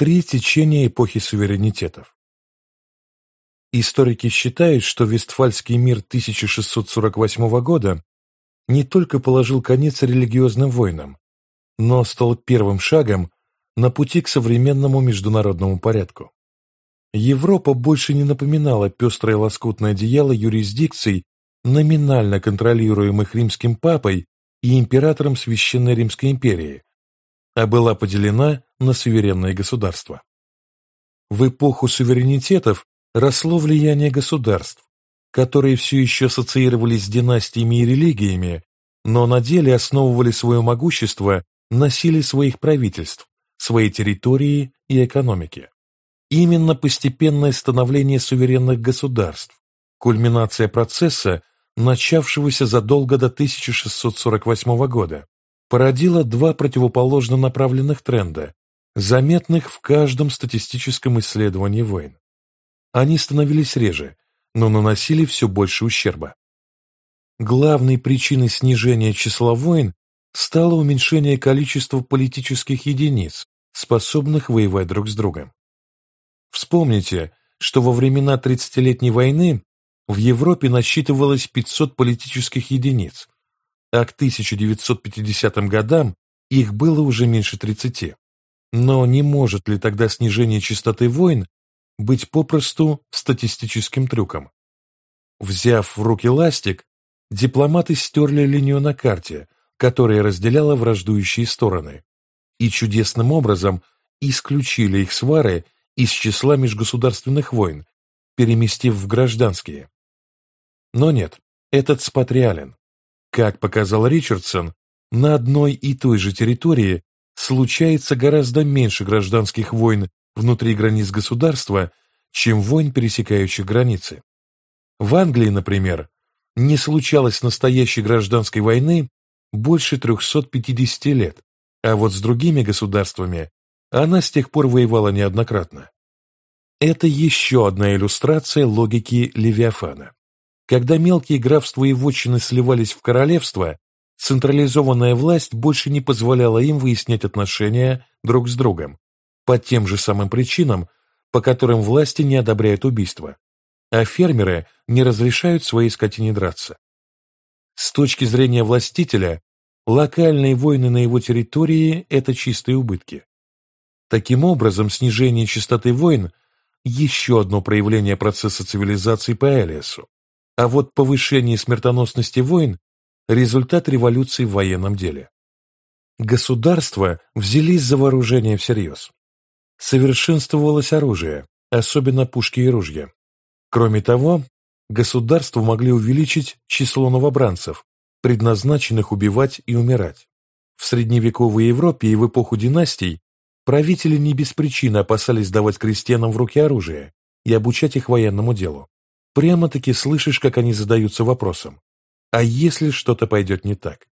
Три течения эпохи суверенитетов. Историки считают, что Вестфальский мир 1648 года не только положил конец религиозным войнам, но стал первым шагом на пути к современному международному порядку. Европа больше не напоминала пестрое лоскутное одеяло юрисдикций, номинально контролируемых римским папой и императором Священной Римской империи, а была поделена на суверенные государства. В эпоху суверенитетов росло влияние государств, которые все еще ассоциировались с династиями и религиями, но на деле основывали свое могущество на силе своих правительств, своей территории и экономики. Именно постепенное становление суверенных государств, кульминация процесса, начавшегося задолго до 1648 года, породила два противоположно направленных тренда, заметных в каждом статистическом исследовании войн. Они становились реже, но наносили все больше ущерба. Главной причиной снижения числа войн стало уменьшение количества политических единиц, способных воевать друг с другом. Вспомните, что во времена Тридцатилетней войны в Европе насчитывалось 500 политических единиц, а к 1950 годам их было уже меньше 30. Но не может ли тогда снижение частоты войн быть попросту статистическим трюком? Взяв в руки ластик, дипломаты стерли линию на карте, которая разделяла враждующие стороны, и чудесным образом исключили их свары из числа межгосударственных войн, переместив в гражданские. Но нет, этот спад реален. Как показал Ричардсон, на одной и той же территории случается гораздо меньше гражданских войн внутри границ государства, чем войн, пересекающих границы. В Англии, например, не случалось настоящей гражданской войны больше 350 лет, а вот с другими государствами она с тех пор воевала неоднократно. Это еще одна иллюстрация логики Левиафана. Когда мелкие графства и вотчины сливались в королевство, централизованная власть больше не позволяла им выяснять отношения друг с другом, по тем же самым причинам, по которым власти не одобряют убийства, а фермеры не разрешают своей скотине драться. С точки зрения властителя, локальные войны на его территории – это чистые убытки. Таким образом, снижение частоты войн – еще одно проявление процесса цивилизации по Элиасу. А вот повышение смертоносности войн – результат революции в военном деле. Государства взялись за вооружение всерьез. Совершенствовалось оружие, особенно пушки и ружья. Кроме того, государства могли увеличить число новобранцев, предназначенных убивать и умирать. В средневековой Европе и в эпоху династий правители не без причины опасались давать крестьянам в руки оружие и обучать их военному делу. Прямо-таки слышишь, как они задаются вопросом, а если что-то пойдет не так?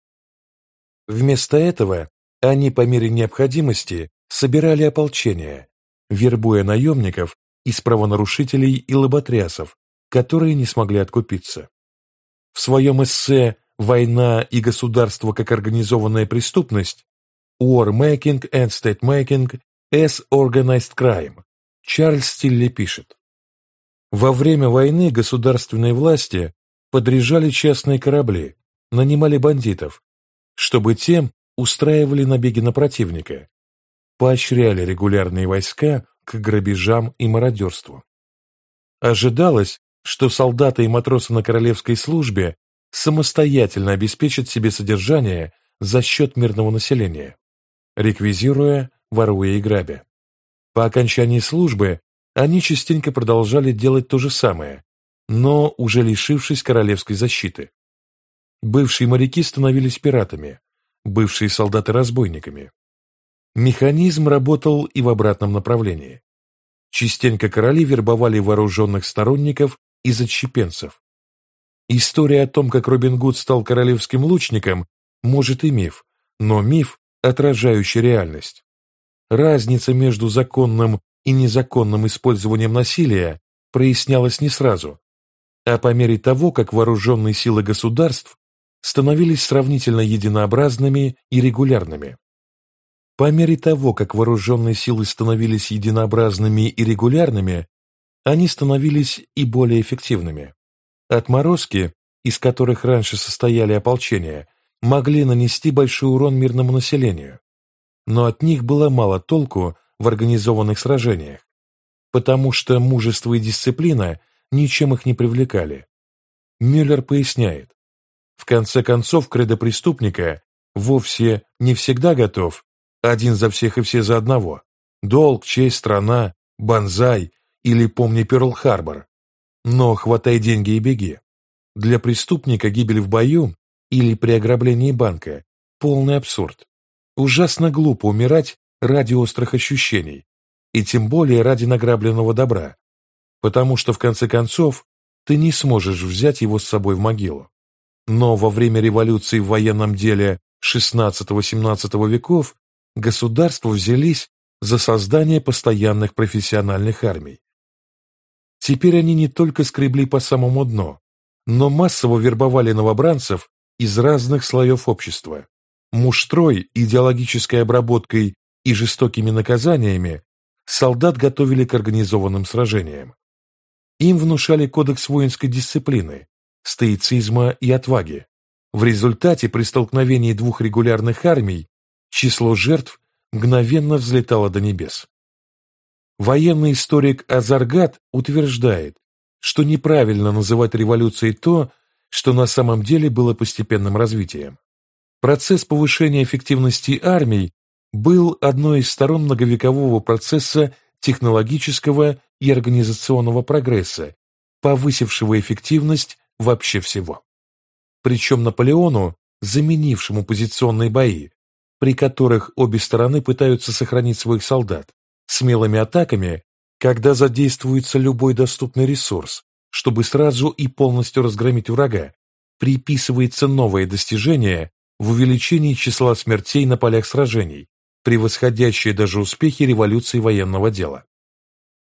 Вместо этого они по мере необходимости собирали ополчение, вербуя наемников из правонарушителей и лоботрясов, которые не смогли откупиться. В своем эссе «Война и государство как организованная преступность» War Making and State Making as Organized Crime Чарльз Стилли пишет Во время войны государственные власти подряжали частные корабли, нанимали бандитов, чтобы тем устраивали набеги на противника, поощряли регулярные войска к грабежам и мародерству. Ожидалось, что солдаты и матросы на королевской службе самостоятельно обеспечат себе содержание за счет мирного населения, реквизируя, воруя и грабя. По окончании службы они частенько продолжали делать то же самое, но уже лишившись королевской защиты. Бывшие моряки становились пиратами, бывшие солдаты – разбойниками. Механизм работал и в обратном направлении. Частенько короли вербовали вооруженных сторонников из отщепенцев. История о том, как Робин Гуд стал королевским лучником, может и миф, но миф, отражающий реальность. Разница между законным и незаконным использованием насилия прояснялась не сразу, а по мере того, как вооруженные силы государств становились сравнительно единообразными и регулярными. По мере того, как вооруженные силы становились единообразными и регулярными, они становились и более эффективными. Отморозки, из которых раньше состояли ополчения, могли нанести большой урон мирному населению, но от них было мало толку в организованных сражениях, потому что мужество и дисциплина ничем их не привлекали. Мюллер поясняет, в конце концов кредо преступника вовсе не всегда готов, один за всех и все за одного, долг, честь, страна, банзай или помни Перл-Харбор, но хватай деньги и беги. Для преступника гибель в бою или при ограблении банка – полный абсурд. Ужасно глупо умирать ради острых ощущений, и тем более ради награбленного добра, потому что в конце концов ты не сможешь взять его с собой в могилу. Но во время революции в военном деле XVI-XVII веков государства взялись за создание постоянных профессиональных армий. Теперь они не только скребли по самому дну, но массово вербовали новобранцев из разных слоев общества. Муштрой, идеологической обработкой и жестокими наказаниями солдат готовили к организованным сражениям. Им внушали кодекс воинской дисциплины, стоицизма и отваги. В результате при столкновении двух регулярных армий число жертв мгновенно взлетало до небес. Военный историк Азаргат утверждает, что неправильно называть революцией то, что на самом деле было постепенным развитием. Процесс повышения эффективности армий был одной из сторон многовекового процесса технологического и организационного прогресса, повысившего эффективность вообще всего. Причем Наполеону, заменившему позиционные бои, при которых обе стороны пытаются сохранить своих солдат, смелыми атаками, когда задействуется любой доступный ресурс, чтобы сразу и полностью разгромить врага, приписывается новое достижение в увеличении числа смертей на полях сражений, превосходящее даже успехи революции военного дела.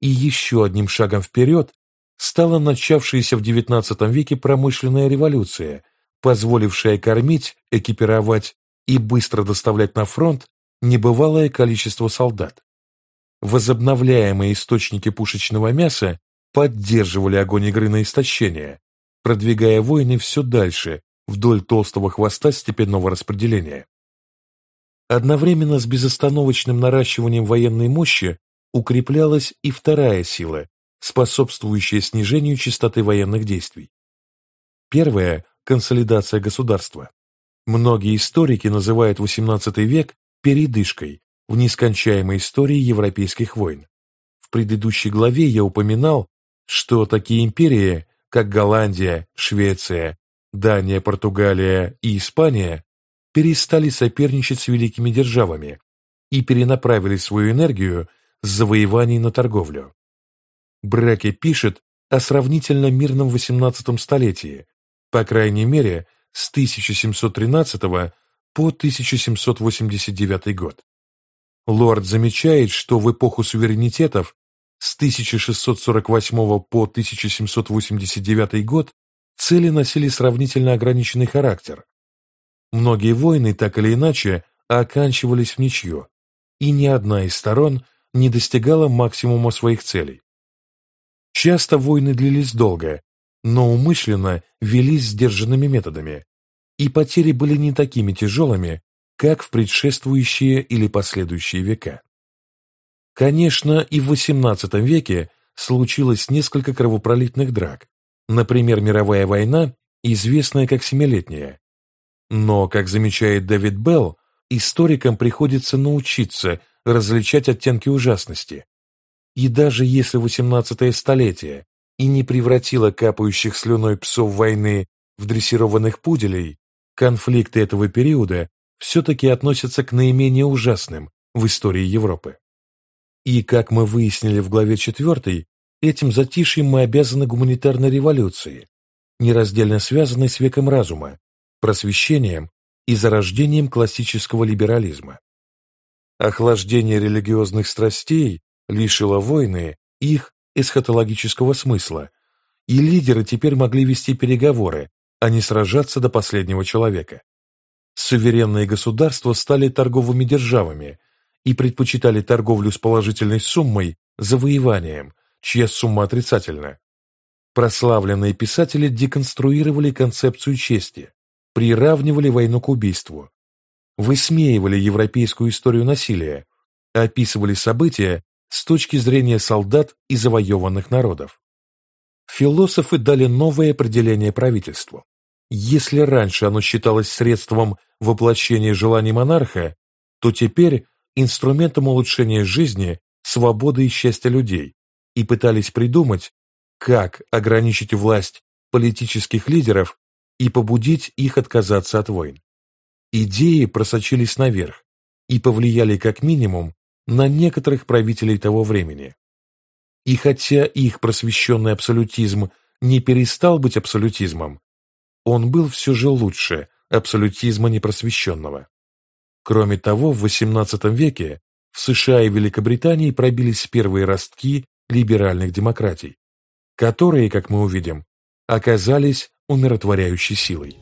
И еще одним шагом вперед стала начавшаяся в XIX веке промышленная революция, позволившая кормить, экипировать и быстро доставлять на фронт небывалое количество солдат. Возобновляемые источники пушечного мяса поддерживали огонь игры на истощение, продвигая войны все дальше вдоль толстого хвоста степенного распределения. Одновременно с безостановочным наращиванием военной мощи укреплялась и вторая сила, способствующая снижению частоты военных действий. Первая – консолидация государства. Многие историки называют XVIII век передышкой в нескончаемой истории европейских войн. В предыдущей главе я упоминал, что такие империи, как Голландия, Швеция, Дания, Португалия и Испания, перестали соперничать с великими державами и перенаправили свою энергию с завоеваний на торговлю. Браке пишет о сравнительно мирном XVIII столетии, по крайней мере, с 1713 по 1789 год. Лорд замечает, что в эпоху суверенитетов с 1648 по 1789 год цели носили сравнительно ограниченный характер. Многие войны так или иначе оканчивались в ничью, и ни одна из сторон не достигала максимума своих целей. Часто войны длились долго, но умышленно велись сдержанными методами, и потери были не такими тяжелыми, как в предшествующие или последующие века. Конечно, и в XVIII веке случилось несколько кровопролитных драк, например, мировая война, известная как Семилетняя. Но, как замечает Дэвид Белл, историкам приходится научиться различать оттенки ужасности. И даже если XVIII столетие и не превратило капающих слюной псов войны в дрессированных пуделей, конфликты этого периода все-таки относятся к наименее ужасным в истории Европы. И, как мы выяснили в главе 4, этим затишьем мы обязаны гуманитарной революции, нераздельно связанной с веком разума, просвещением и зарождением классического либерализма. Охлаждение религиозных страстей лишило войны их эсхатологического смысла, и лидеры теперь могли вести переговоры, а не сражаться до последнего человека. Суверенные государства стали торговыми державами, и предпочитали торговлю с положительной суммой завоеванием, чья сумма отрицательна. Прославленные писатели деконструировали концепцию чести, приравнивали войну к убийству, высмеивали европейскую историю насилия, описывали события с точки зрения солдат и завоеванных народов. Философы дали новое определение правительству. Если раньше оно считалось средством воплощения желаний монарха, то теперь инструментом улучшения жизни, свободы и счастья людей, и пытались придумать, как ограничить власть политических лидеров и побудить их отказаться от войн. Идеи просочились наверх и повлияли как минимум на некоторых правителей того времени. И хотя их просвещенный абсолютизм не перестал быть абсолютизмом, он был все же лучше абсолютизма непросвещенного. Кроме того, в XVIII веке в США и Великобритании пробились первые ростки либеральных демократий, которые, как мы увидим, оказались умиротворяющей силой.